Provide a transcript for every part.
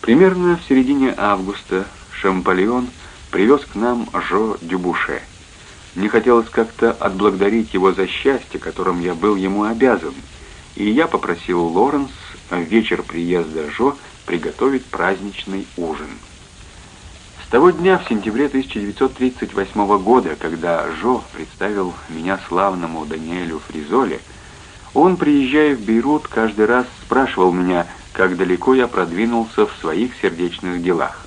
Примерно в середине августа Шампальон привез к нам Жо Дюбуше. Мне хотелось как-то отблагодарить его за счастье, которым я был ему обязан, и я попросил Лоренс в вечер приезда Жо приготовить праздничный ужин. С того дня, в сентябре 1938 года, когда Жо представил меня славному Даниэлю Фризоле, он, приезжая в Бейрут, каждый раз спрашивал меня, как далеко я продвинулся в своих сердечных делах.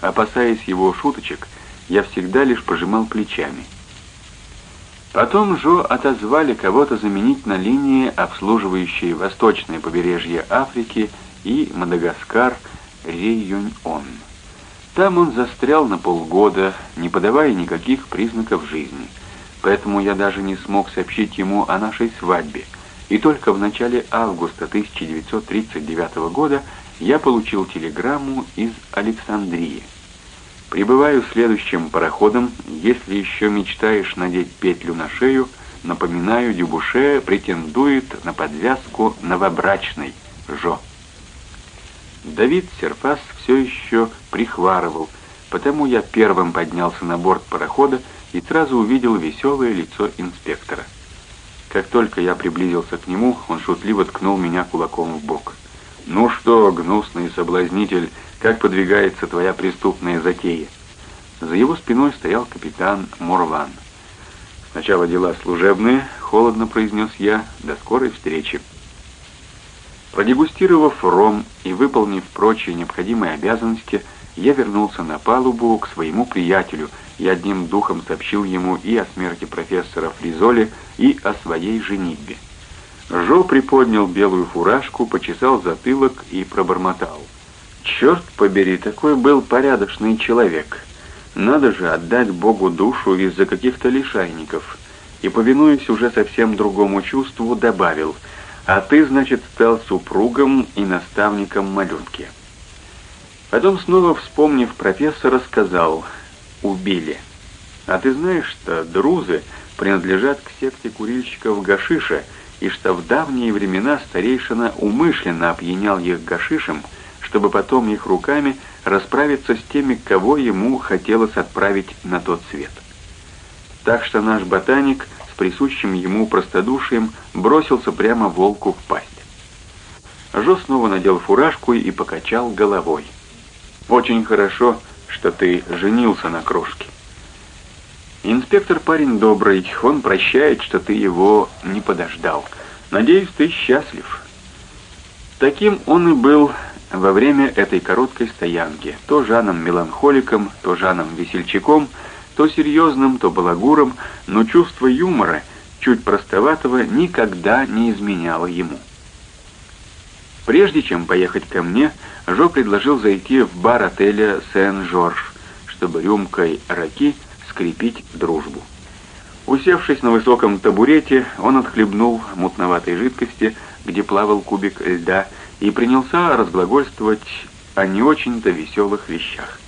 Опасаясь его шуточек, я всегда лишь пожимал плечами. Потом Жо отозвали кого-то заменить на линии, обслуживающей восточное побережье Африки и Мадагаскар Рейюнь-Он. Там он застрял на полгода, не подавая никаких признаков жизни. Поэтому я даже не смог сообщить ему о нашей свадьбе. И только в начале августа 1939 года я получил телеграмму из Александрии. Прибываю следующим пароходом. Если еще мечтаешь надеть петлю на шею, напоминаю, Дюбуше претендует на подвязку новобрачной. Жо. Давид Серфас все еще прихварывал, потому я первым поднялся на борт парохода и сразу увидел веселое лицо инспектора. Как только я приблизился к нему, он шутливо ткнул меня кулаком в бок. «Ну что, гнусный соблазнитель, как подвигается твоя преступная затея?» За его спиной стоял капитан Морван. «Сначала дела служебные», — холодно произнес я, — «до скорой встречи». Продегустировав ром и выполнив прочие необходимые обязанности, я вернулся на палубу к своему приятелю и одним духом сообщил ему и о смерти профессора Фризоли, и о своей женитьбе. Жо приподнял белую фуражку, почесал затылок и пробормотал. «Черт побери, такой был порядочный человек. Надо же отдать Богу душу из-за каких-то лишайников». И, повинуясь уже совсем другому чувству, добавил — а ты, значит, стал супругом и наставником малютки. Потом, снова вспомнив профессора, сказал «убили». А ты знаешь, что друзы принадлежат к секте курильщиков гашиша, и что в давние времена старейшина умышленно опьянял их гашишем, чтобы потом их руками расправиться с теми, кого ему хотелось отправить на тот свет. Так что наш ботаник с присущим ему простодушием бросился прямо волку в пасть. Жо снова надел фуражку и покачал головой. «Очень хорошо, что ты женился на крошке. Инспектор парень добрый, он прощает, что ты его не подождал. Надеюсь, ты счастлив». Таким он и был во время этой короткой стоянки, то Жаном-меланхоликом, то Жаном-весельчаком — то серьезным, то балагуром, но чувство юмора, чуть простоватого, никогда не изменяло ему. Прежде чем поехать ко мне, Жо предложил зайти в бар отеля «Сен-Жорж», чтобы рюмкой раки скрепить дружбу. Усевшись на высоком табурете, он отхлебнул мутноватой жидкости, где плавал кубик льда, и принялся разглагольствовать о не очень-то веселых вещах.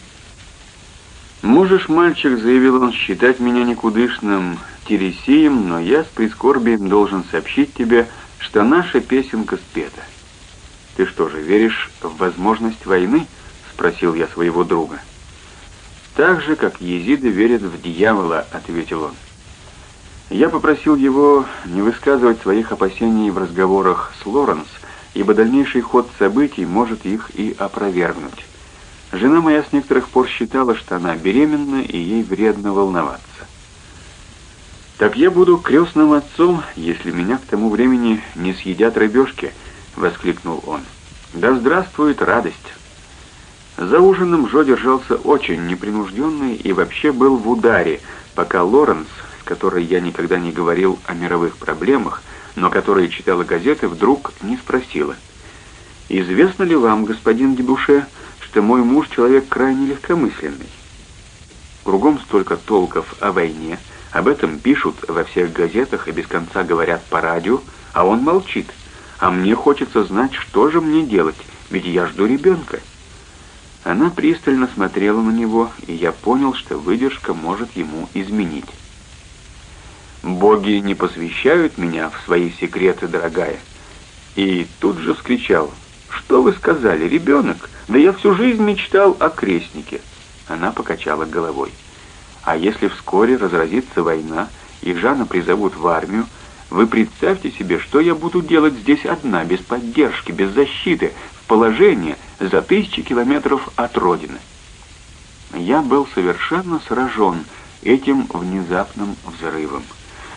«Можешь, мальчик, — заявил он, — считать меня никудышным тересием, но я с прискорбием должен сообщить тебе, что наша песенка спета». «Ты что же, веришь в возможность войны?» — спросил я своего друга. «Так же, как езиды верят в дьявола», — ответил он. Я попросил его не высказывать своих опасений в разговорах с Лоренс, ибо дальнейший ход событий может их и опровергнуть. Жена моя с некоторых пор считала, что она беременна, и ей вредно волноваться. «Так я буду крестным отцом, если меня к тому времени не съедят рыбешки», — воскликнул он. «Да здравствует радость!» За ужином Жо держался очень непринужденный и вообще был в ударе, пока Лоренс, с которой я никогда не говорил о мировых проблемах, но которая читала газеты, вдруг не спросила. «Известно ли вам, господин Дебуше, что мой муж человек крайне легкомысленный. Кругом столько толков о войне, об этом пишут во всех газетах и без конца говорят по радио, а он молчит. А мне хочется знать, что же мне делать, ведь я жду ребенка. Она пристально смотрела на него, и я понял, что выдержка может ему изменить. «Боги не посвящают меня в свои секреты, дорогая». И тут же вскричал, «Что вы сказали, ребенок? Да я всю жизнь мечтал о крестнике». Она покачала головой. «А если вскоре разразится война, и Жанна призовут в армию, вы представьте себе, что я буду делать здесь одна, без поддержки, без защиты, в положении за тысячи километров от родины». Я был совершенно сражен этим внезапным взрывом.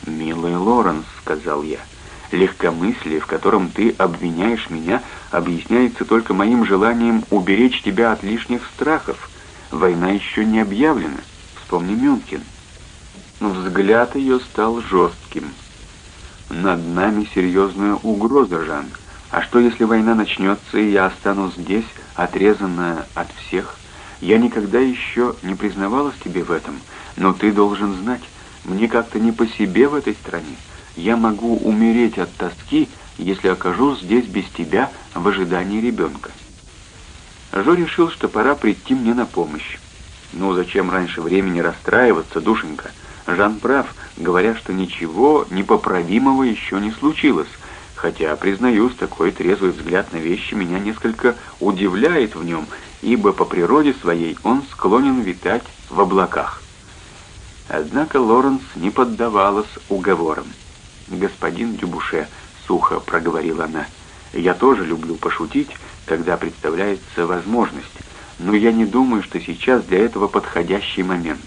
«Милый Лоренс», — сказал я, — «легкомыслие, в котором ты обвиняешь меня, объясняется только моим желанием уберечь тебя от лишних страхов. Война еще не объявлена. Вспомни Мюнхен». Взгляд ее стал жестким. «Над нами серьезная угроза, Жан. А что, если война начнется, и я останусь здесь, отрезанная от всех? Я никогда еще не признавалась тебе в этом, но ты должен знать, мне как-то не по себе в этой стране. Я могу умереть от тоски, если окажусь здесь без тебя в ожидании ребенка. Жо решил, что пора прийти мне на помощь. Ну, зачем раньше времени расстраиваться, душенька? Жан прав, говоря, что ничего непоправимого еще не случилось, хотя, признаюсь, такой трезвый взгляд на вещи меня несколько удивляет в нем, ибо по природе своей он склонен витать в облаках. Однако Лоренс не поддавалась уговорам. «Господин Дюбуше», — сухо проговорила она, — «я тоже люблю пошутить, когда представляется возможность, но я не думаю, что сейчас для этого подходящий момент.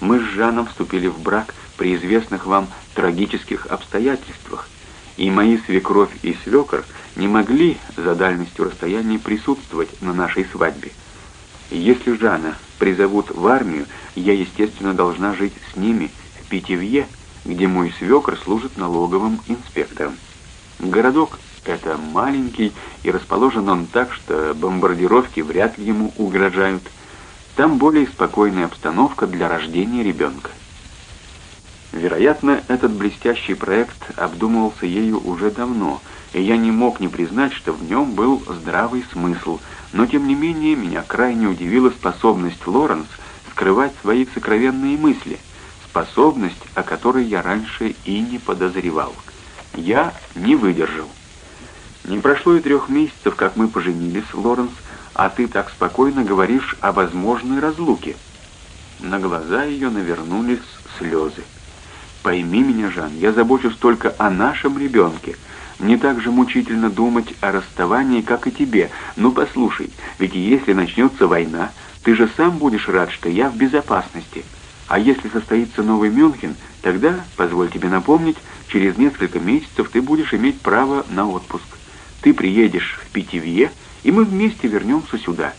Мы с Жаном вступили в брак при известных вам трагических обстоятельствах, и мои свекровь и свекор не могли за дальностью расстояния присутствовать на нашей свадьбе. Если Жана призовут в армию, я, естественно, должна жить с ними в Питевье, где мой свекр служит налоговым инспектором. Городок это маленький, и расположен он так, что бомбардировки вряд ли ему угрожают. Там более спокойная обстановка для рождения ребенка. Вероятно, этот блестящий проект обдумывался ею уже давно, и я не мог не признать, что в нем был здравый смысл – но тем не менее меня крайне удивила способность Лоренс скрывать свои сокровенные мысли, способность, о которой я раньше и не подозревал. Я не выдержал. Не прошло и трех месяцев, как мы поженились, Лоренс, а ты так спокойно говоришь о возможной разлуке. На глаза ее навернулись слезы. Пойми меня, Жан, я забочусь только о нашем ребенке — мне так же мучительно думать о расставании, как и тебе. Ну, послушай, ведь если начнется война, ты же сам будешь рад, что я в безопасности. А если состоится новый Мюнхен, тогда, позволь тебе напомнить, через несколько месяцев ты будешь иметь право на отпуск. Ты приедешь в Питевье, и мы вместе вернемся сюда.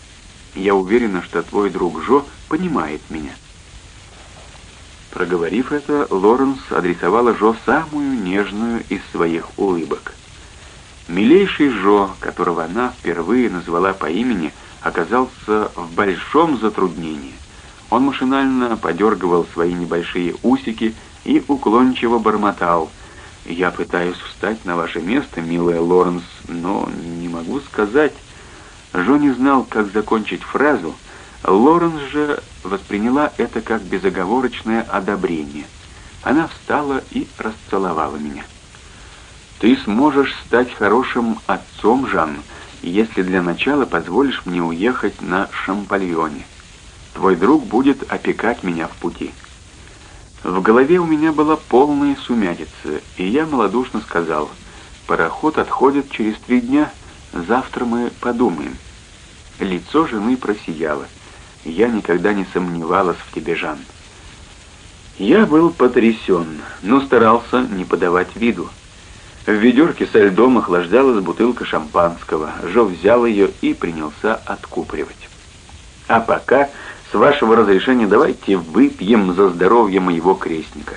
Я уверена, что твой друг Жо понимает меня». Проговорив это, Лоренс адресовала Жо самую нежную из своих улыбок. Милейший Жо, которого она впервые назвала по имени, оказался в большом затруднении. Он машинально подергивал свои небольшие усики и уклончиво бормотал. «Я пытаюсь встать на ваше место, милая Лоренс, но не могу сказать». Жо не знал, как закончить фразу — Лоренс же восприняла это как безоговорочное одобрение. Она встала и расцеловала меня. «Ты сможешь стать хорошим отцом, Жан, если для начала позволишь мне уехать на Шампальоне. Твой друг будет опекать меня в пути». В голове у меня была полная сумятица, и я малодушно сказал, «Пароход отходит через три дня, завтра мы подумаем». Лицо жены просияло я никогда не сомневалась в тебе, Жан. Я был потрясен, но старался не подавать виду. В ведерке со льдом охлаждалась бутылка шампанского. Жо взял ее и принялся откупоривать. А пока, с вашего разрешения, давайте выпьем за здоровье моего крестника.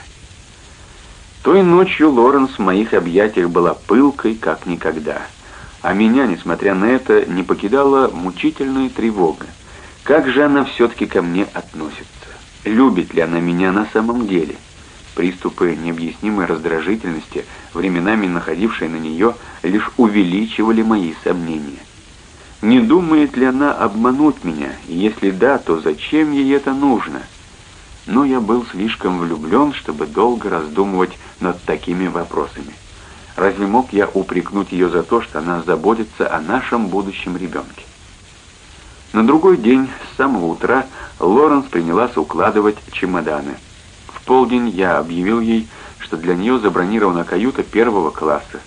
Той ночью Лоренс в моих объятиях была пылкой, как никогда. А меня, несмотря на это, не покидала мучительная тревога. Как же она все-таки ко мне относится? Любит ли она меня на самом деле? Приступы необъяснимой раздражительности, временами находившие на нее, лишь увеличивали мои сомнения. Не думает ли она обмануть меня? Если да, то зачем ей это нужно? Но я был слишком влюблен, чтобы долго раздумывать над такими вопросами. Разве мог я упрекнуть ее за то, что она заботится о нашем будущем ребенке? На другой день, с самого утра, Лоренс принялась укладывать чемоданы. В полдень я объявил ей, что для нее забронирована каюта первого класса.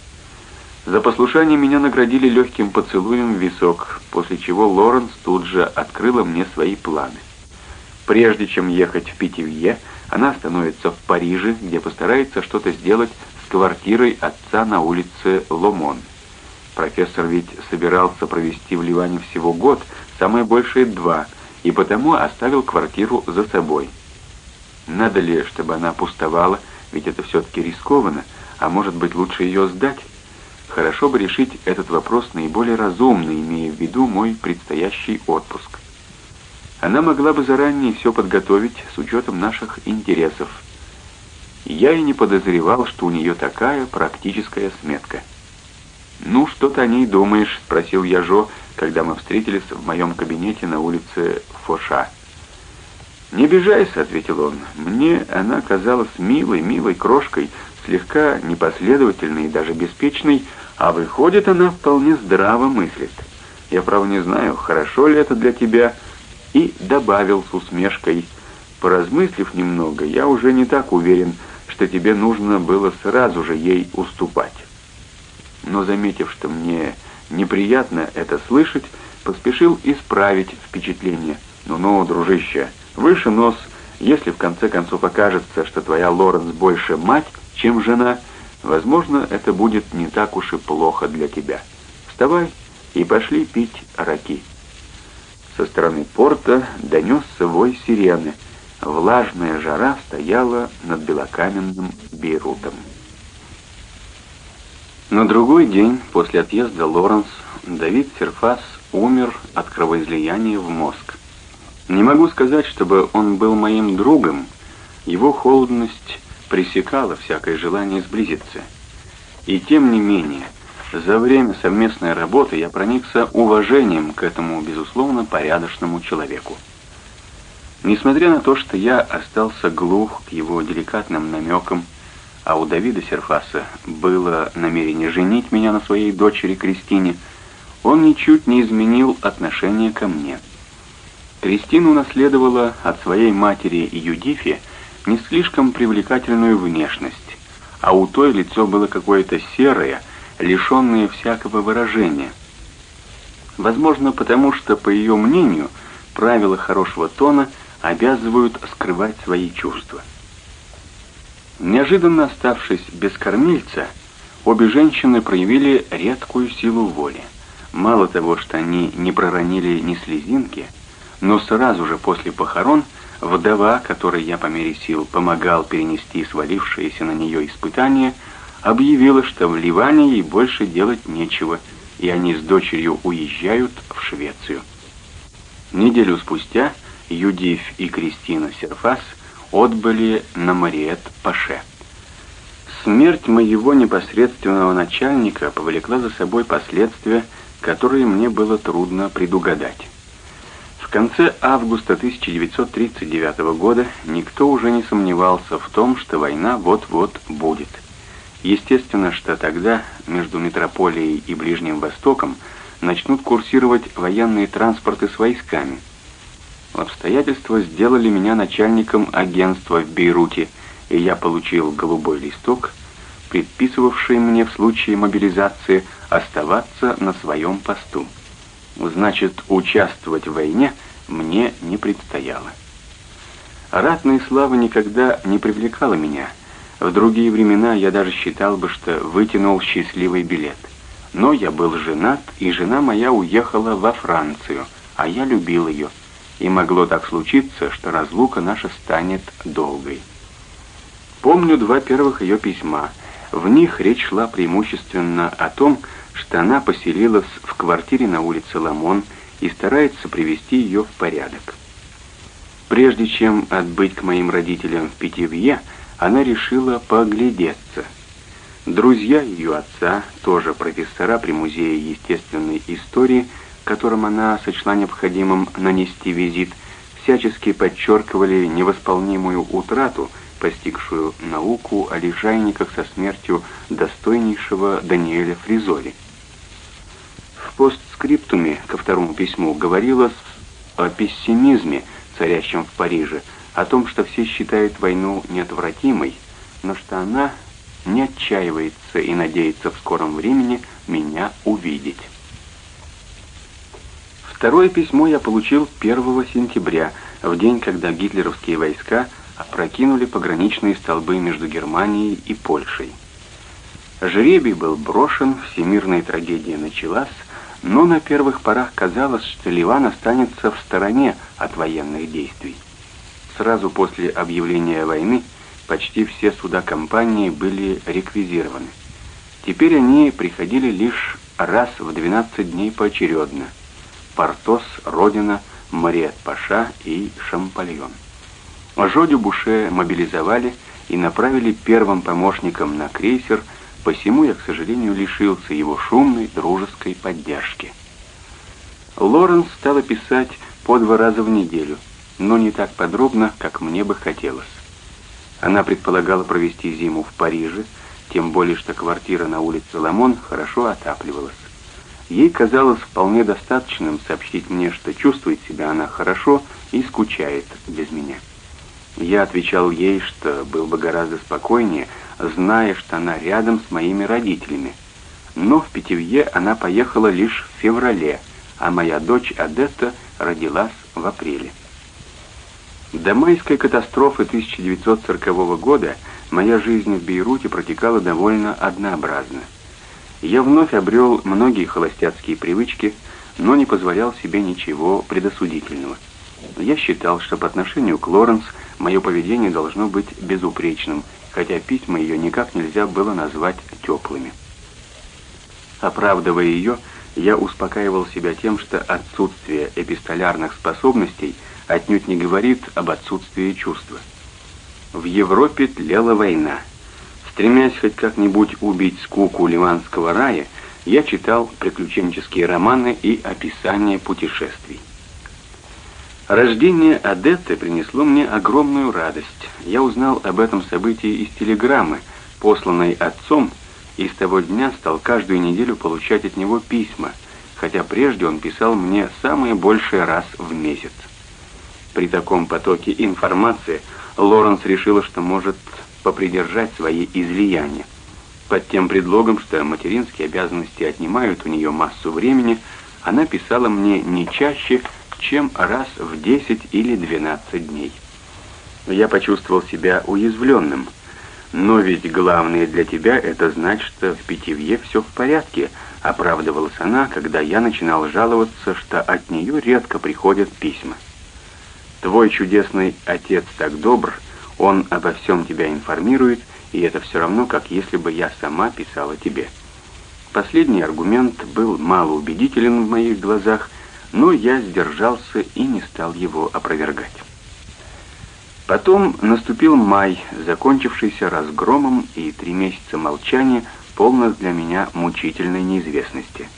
За послушание меня наградили легким поцелуем в висок, после чего Лоренс тут же открыла мне свои планы. Прежде чем ехать в Питевье, она остановится в Париже, где постарается что-то сделать с квартирой отца на улице Ломон. Профессор ведь собирался провести в Ливане всего год, самое большее два, и потому оставил квартиру за собой. Надо ли, чтобы она пустовала, ведь это все-таки рискованно, а может быть лучше ее сдать? Хорошо бы решить этот вопрос наиболее разумно, имея в виду мой предстоящий отпуск. Она могла бы заранее все подготовить с учетом наших интересов. Я и не подозревал, что у нее такая практическая сметка. «Ну, что ты о ней думаешь?» — спросил я Жо, когда мы встретились в моем кабинете на улице Фоша. «Не обижайся», — ответил он. «Мне она казалась милой, милой крошкой, слегка непоследовательной и даже беспечной, а выходит, она вполне здраво мыслит. Я, правда, не знаю, хорошо ли это для тебя, и добавил с усмешкой, поразмыслив немного, я уже не так уверен, что тебе нужно было сразу же ей уступать. Но, заметив, что мне неприятно это слышать, поспешил исправить впечатление. «Ну-ну, дружище, выше нос, если в конце концов окажется, что твоя Лоренс больше мать, чем жена, возможно, это будет не так уж и плохо для тебя. Вставай и пошли пить раки». Со стороны порта донесся вой сирены. Влажная жара стояла над белокаменным Бейрутом. На другой день после отъезда Лоренс Давид Серфас умер от кровоизлияния в мозг. Не могу сказать, чтобы он был моим другом. Его холодность пресекала всякое желание сблизиться. И тем не менее, за время совместной работы я проникся уважением к этому, безусловно, порядочному человеку. Несмотря на то, что я остался глух к его деликатным намекам, а у Давида Серфаса было намерение женить меня на своей дочери Кристине, он ничуть не изменил отношение ко мне. Кристина унаследовала от своей матери Юдифи не слишком привлекательную внешность, а у той лицо было какое-то серое, лишенные всякого выражения. Возможно, потому что, по ее мнению, правила хорошего тона обязывают скрывать свои чувства. Неожиданно оставшись без кормильца, обе женщины проявили редкую силу воли. Мало того, что они не проронили ни слезинки, но сразу же после похорон вдова, которой я по мере сил помогал перенести свалившиеся на нее испытания, объявила, что в Ливане ей больше делать нечего, и они с дочерью уезжают в Швецию. Неделю спустя Юдив и Кристина Серфас отбыли на Мариет-Паше. Смерть моего непосредственного начальника повлекла за собой последствия, которые мне было трудно предугадать. В конце августа 1939 года никто уже не сомневался в том, что война вот-вот будет – Естественно, что тогда между метрополией и Ближним Востоком начнут курсировать военные транспорты с войсками. Обстоятельства сделали меня начальником агентства в Бейруте, и я получил голубой листок, предписывавший мне в случае мобилизации оставаться на своем посту. Значит, участвовать в войне мне не предстояло. Ратная слава никогда не привлекала меня – в другие времена я даже считал бы, что вытянул счастливый билет. Но я был женат, и жена моя уехала во Францию, а я любил ее. И могло так случиться, что разлука наша станет долгой. Помню два первых ее письма. В них речь шла преимущественно о том, что она поселилась в квартире на улице Ламон и старается привести ее в порядок. Прежде чем отбыть к моим родителям в Питевье, она решила поглядеться. Друзья ее отца, тоже профессора при Музее естественной истории, которым она сочла необходимым нанести визит, всячески подчеркивали невосполнимую утрату, постигшую науку о лишайниках со смертью достойнейшего Даниэля Фризоли. В постскриптуме ко второму письму говорилось о пессимизме, царящем в Париже, о том, что все считают войну неотвратимой, но что она не отчаивается и надеется в скором времени меня увидеть. Второе письмо я получил 1 сентября, в день, когда гитлеровские войска опрокинули пограничные столбы между Германией и Польшей. Жребий был брошен, всемирная трагедия началась, но на первых порах казалось, что Ливан останется в стороне от военных действий. Сразу после объявления войны почти все суда компании были реквизированы. Теперь они приходили лишь раз в 12 дней поочередно. Портос, Родина, Мариет-Паша и Шампальон. Жодю Буше мобилизовали и направили первым помощником на крейсер, посему я, к сожалению, лишился его шумной дружеской поддержки. Лоренс стала писать по два раза в неделю, но не так подробно, как мне бы хотелось. Она предполагала провести зиму в Париже, тем более что квартира на улице Ламон хорошо отапливалась. Ей казалось вполне достаточным сообщить мне, что чувствует себя она хорошо и скучает без меня. Я отвечал ей, что был бы гораздо спокойнее, зная, что она рядом с моими родителями. Но в Питевье она поехала лишь в феврале, а моя дочь Адетта родилась в апреле. До майской катастрофы 1940 года моя жизнь в Бейруте протекала довольно однообразно. Я вновь обрел многие холостяцкие привычки, но не позволял себе ничего предосудительного. Я считал, что по отношению к Лоренс мое поведение должно быть безупречным, хотя письма ее никак нельзя было назвать теплыми. Оправдывая ее, я успокаивал себя тем, что отсутствие эпистолярных способностей отнюдь не говорит об отсутствии чувства. В Европе тлела война. Стремясь хоть как-нибудь убить скуку ливанского рая, я читал приключенческие романы и описания путешествий. Рождение Адетты принесло мне огромную радость. Я узнал об этом событии из телеграммы, посланной отцом, и с того дня стал каждую неделю получать от него письма, хотя прежде он писал мне самое большее раз в месяц. При таком потоке информации Лоренс решила, что может попридержать свои излияния. Под тем предлогом, что материнские обязанности отнимают у нее массу времени, она писала мне не чаще, чем раз в 10 или 12 дней. Я почувствовал себя уязвленным. Но ведь главное для тебя это знать, что в питьевье все в порядке, оправдывалась она, когда я начинал жаловаться, что от нее редко приходят письма. Твой чудесный отец так добр, он обо всем тебя информирует, и это все равно, как если бы я сама писала тебе. Последний аргумент был малоубедителен в моих глазах, но я сдержался и не стал его опровергать. Потом наступил май, закончившийся разгромом и три месяца молчания, полных для меня мучительной неизвестности.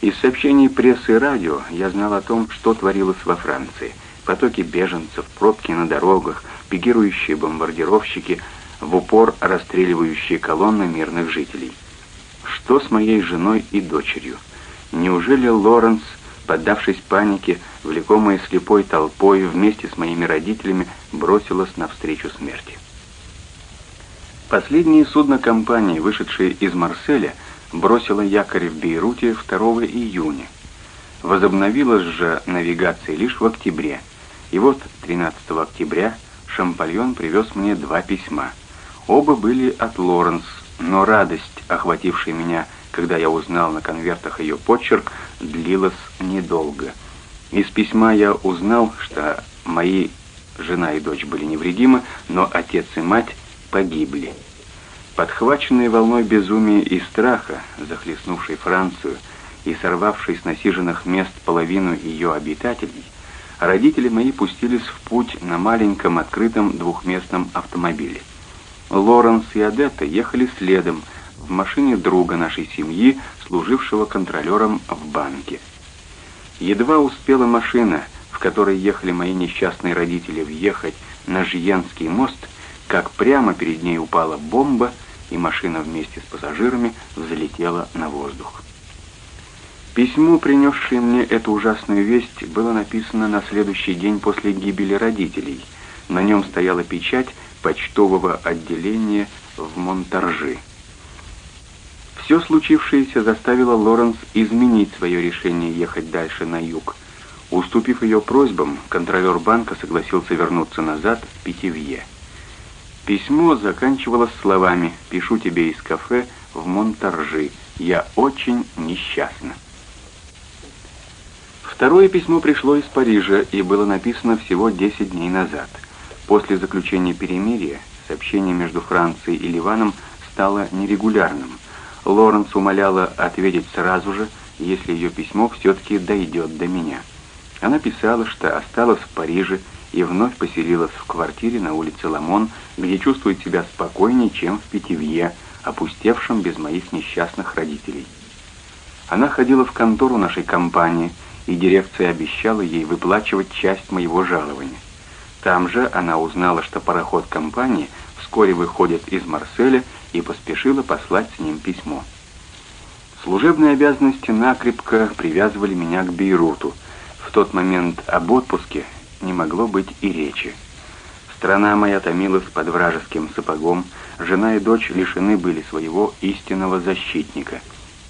Из сообщений прессы и радио я знал о том, что творилось во Франции. Потоки беженцев, пробки на дорогах, пикирующие бомбардировщики, в упор расстреливающие колонны мирных жителей. Что с моей женой и дочерью? Неужели Лоренс, поддавшись панике, влекомая слепой толпой, вместе с моими родителями бросилась навстречу смерти? Последнее судно компании, вышедшее из Марселя, бросило якорь в Бейруте 2 июня. Возобновилась же навигация лишь в октябре. И вот 13 октября Шампальон привез мне два письма. Оба были от Лоренс, но радость, охватившая меня, когда я узнал на конвертах ее почерк, длилась недолго. Из письма я узнал, что мои жена и дочь были невредимы, но отец и мать погибли. Подхваченные волной безумия и страха, захлестнувшей Францию и сорвавшей с насиженных мест половину ее обитателей, родители мои пустились в путь на маленьком открытом двухместном автомобиле. Лоренс и Адетта ехали следом в машине друга нашей семьи, служившего контролером в банке. Едва успела машина, в которой ехали мои несчастные родители, въехать на Жьенский мост, как прямо перед ней упала бомба, и машина вместе с пассажирами взлетела на воздух. Письмо, принесшее мне эту ужасную весть, было написано на следующий день после гибели родителей. На нем стояла печать почтового отделения в Монтаржи. Все случившееся заставило Лоренс изменить свое решение ехать дальше на юг. Уступив ее просьбам, контролер банка согласился вернуться назад в Питевье. Письмо заканчивалось словами «Пишу тебе из кафе в Монтаржи. Я очень несчастна». Второе письмо пришло из Парижа и было написано всего 10 дней назад. После заключения перемирия сообщение между Францией и Ливаном стало нерегулярным. Лоренс умоляла ответить сразу же, если ее письмо все-таки дойдет до меня. Она писала, что осталась в Париже и вновь поселилась в квартире на улице Ламон, где чувствует себя спокойнее, чем в Питевье, опустевшем без моих несчастных родителей. Она ходила в контору нашей компании, и дирекция обещала ей выплачивать часть моего жалования. Там же она узнала, что пароход компании вскоре выходит из Марселя и поспешила послать с ним письмо. Служебные обязанности накрепко привязывали меня к Бейруту. В тот момент об отпуске не могло быть и речи. Страна моя томилась под вражеским сапогом, жена и дочь лишены были своего истинного защитника.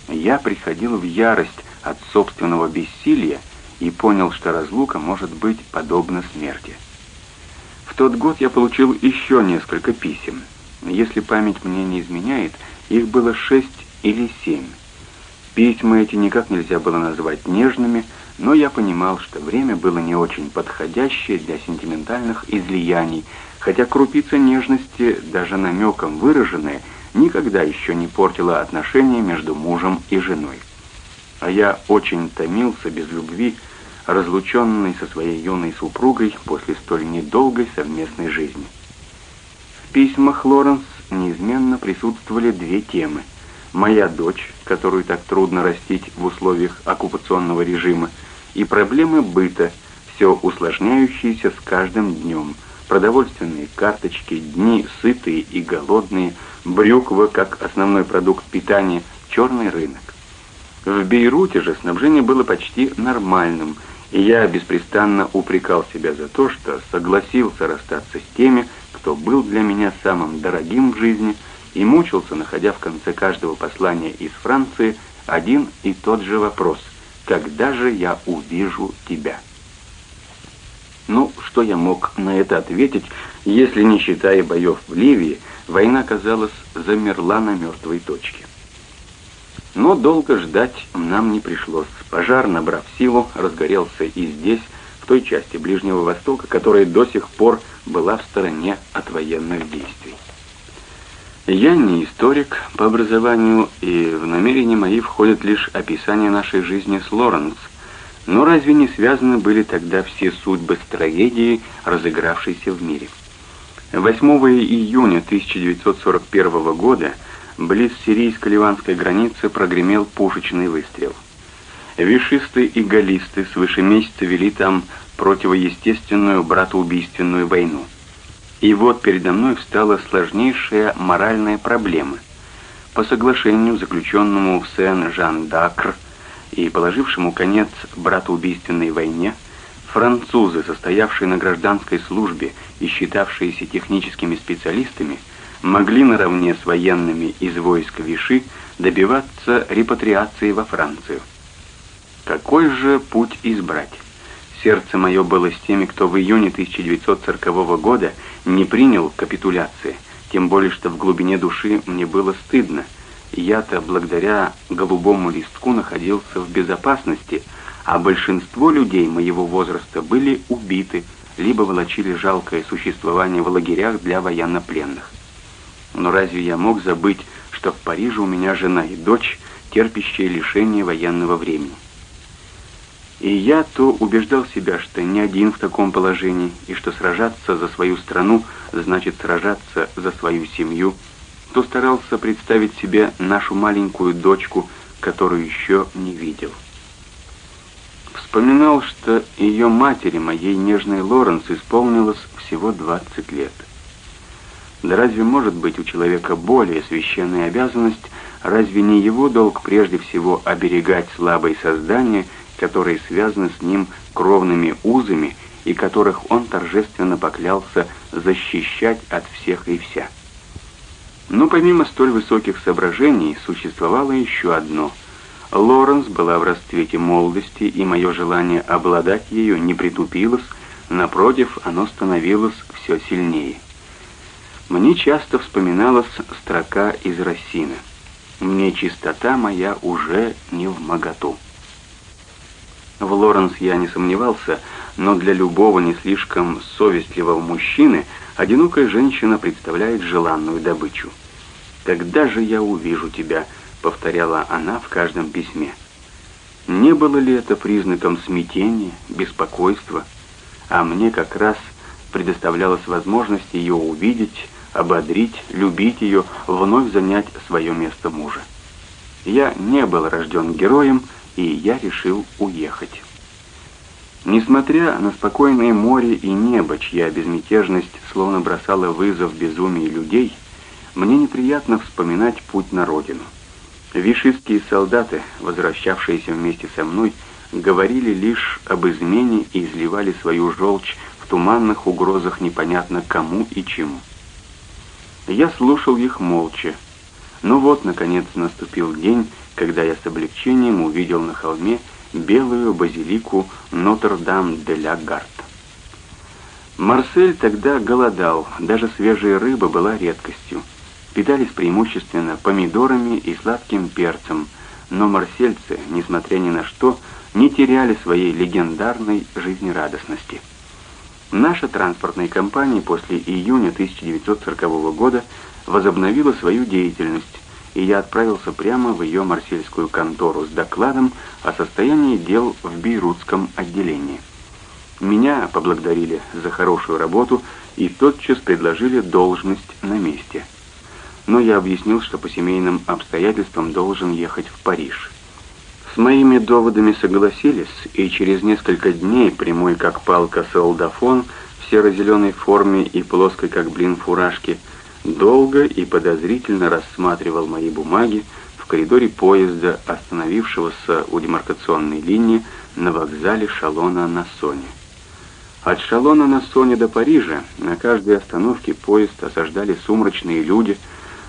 Я приходил в ярость от собственного бессилия и понял, что разлука может быть подобна смерти. В тот год я получил еще несколько писем. Если память мне не изменяет, их было шесть или семь. Письма эти никак нельзя было назвать нежными, но я понимал, что время было не очень подходящее для сентиментальных излияний, хотя крупица нежности, даже намеком выраженная, никогда еще не портила отношения между мужем и женой а я очень томился без любви, разлученный со своей юной супругой после столь недолгой совместной жизни. В письмах Лоренс неизменно присутствовали две темы. Моя дочь, которую так трудно растить в условиях оккупационного режима, и проблемы быта, все усложняющиеся с каждым днем. Продовольственные карточки, дни сытые и голодные, брюква как основной продукт питания, черный рынок. В Бейруте же снабжение было почти нормальным, и я беспрестанно упрекал себя за то, что согласился расстаться с теми, кто был для меня самым дорогим в жизни, и мучился, находя в конце каждого послания из Франции один и тот же вопрос «Когда же я увижу тебя?» Ну, что я мог на это ответить, если, не считая боев в Ливии, война, казалось, замерла на мертвой точке. Но долго ждать нам не пришлось. Пожар, набрав силу, разгорелся и здесь, в той части Ближнего Востока, которая до сих пор была в стороне от военных действий. Я не историк по образованию, и в намерения мои входит лишь описание нашей жизни с Лоренс. Но разве не связаны были тогда все судьбы с трагедией, разыгравшейся в мире? 8 июня 1941 года близ сирийско-ливанской границы прогремел пушечный выстрел. Вишисты и галлисты свыше месяца вели там противоестественную братоубийственную войну. И вот передо мной встала сложнейшая моральная проблема. По соглашению, заключенному в Сен-Жан-Дакр и положившему конец братоубийственной войне, французы, состоявшие на гражданской службе и считавшиеся техническими специалистами, могли наравне с военными из войск Виши добиваться репатриации во Францию. Какой же путь избрать? Сердце мое было с теми, кто в июне 1940 года не принял капитуляции, тем более что в глубине души мне было стыдно. Я-то благодаря голубому листку находился в безопасности, а большинство людей моего возраста были убиты, либо волочили жалкое существование в лагерях для военнопленных. Но разве я мог забыть, что в Париже у меня жена и дочь, терпящие лишение военного времени? И я то убеждал себя, что не один в таком положении, и что сражаться за свою страну значит сражаться за свою семью, то старался представить себе нашу маленькую дочку, которую еще не видел. Вспоминал, что ее матери, моей нежной Лоренс, исполнилось всего 20 лет. Да разве может быть у человека более священная обязанность, разве не его долг прежде всего оберегать слабые создания, которые связаны с ним кровными узами и которых он торжественно поклялся защищать от всех и вся? Но помимо столь высоких соображений существовало еще одно. Лоренс была в расцвете молодости, и мое желание обладать ею не притупилось, напротив, оно становилось все сильнее. Мне часто вспоминалась строка из Рассина. «Мне чистота моя уже не в моготу». В Лоренс я не сомневался, но для любого не слишком совестливого мужчины одинокая женщина представляет желанную добычу. «Когда же я увижу тебя?» — повторяла она в каждом письме. Не было ли это признаком смятения, беспокойства? А мне как раз предоставлялась возможность ее увидеть, ободрить, любить ее, вновь занять свое место мужа. Я не был рожден героем, и я решил уехать. Несмотря на спокойное море и небо, чья безмятежность словно бросала вызов безумии людей, мне неприятно вспоминать путь на родину. Вишистские солдаты, возвращавшиеся вместе со мной, говорили лишь об измене и изливали свою желчь в туманных угрозах непонятно кому и чему. Я слушал их молча. Но вот, наконец, наступил день, когда я с облегчением увидел на холме белую базилику Нотр-Дам-де-ля-Гард. Марсель тогда голодал, даже свежая рыба была редкостью. Питались преимущественно помидорами и сладким перцем, но марсельцы, несмотря ни на что, не теряли своей легендарной жизнерадостности. Наша транспортная компания после июня 1940 года возобновила свою деятельность, и я отправился прямо в ее марсельскую контору с докладом о состоянии дел в бейрутском отделении. Меня поблагодарили за хорошую работу и тотчас предложили должность на месте. Но я объяснил, что по семейным обстоятельствам должен ехать в Париж. С моими доводами согласились, и через несколько дней прямой как палка солдафон в серо-зеленой форме и плоской как блин фуражки долго и подозрительно рассматривал мои бумаги в коридоре поезда, остановившегося у демаркационной линии на вокзале Шалона на Соне. От Шалона на Соне до Парижа на каждой остановке поезд осаждали сумрачные люди,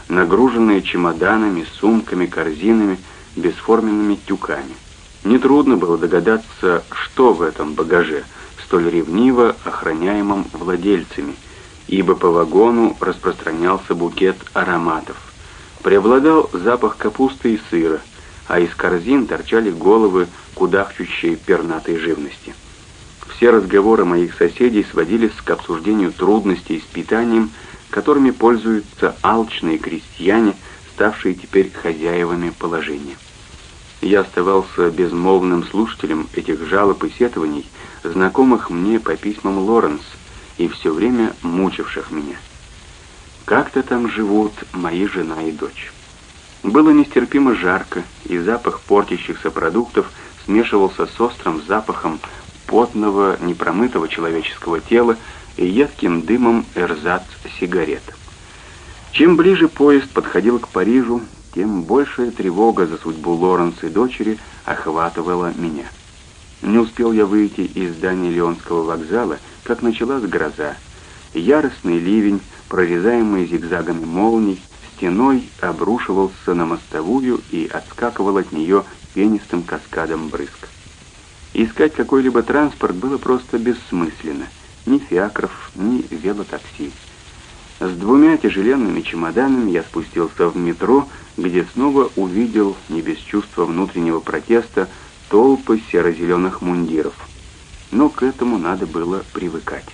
нагруженные чемоданами, сумками, корзинами, бесформенными тюками. Нетрудно было догадаться, что в этом багаже, столь ревниво охраняемом владельцами, ибо по вагону распространялся букет ароматов. Преобладал запах капусты и сыра, а из корзин торчали головы кудахчущей пернатой живности. Все разговоры моих соседей сводились к обсуждению трудностей с питанием, которыми пользуются алчные крестьяне, ставшие теперь хозяевами положения. Я оставался безмолвным слушателем этих жалоб и сетований, знакомых мне по письмам Лоренс и все время мучивших меня. Как-то там живут мои жена и дочь. Было нестерпимо жарко, и запах портящихся продуктов смешивался с острым запахом потного, непромытого человеческого тела и едким дымом эрзац сигарет. Чем ближе поезд подходил к Парижу, тем большая тревога за судьбу Лоренс и дочери охватывала меня. Не успел я выйти из здания Леонского вокзала, как началась гроза. Яростный ливень, прорезаемый зигзагами молний, стеной обрушивался на мостовую и отскакивал от нее пенистым каскадом брызг. Искать какой-либо транспорт было просто бессмысленно. Ни фиакров, ни велотакси. С двумя тяжеленными чемоданами я спустился в метро, где снова увидел, не без чувства внутреннего протеста, толпы серо-зеленых мундиров. Но к этому надо было привыкать.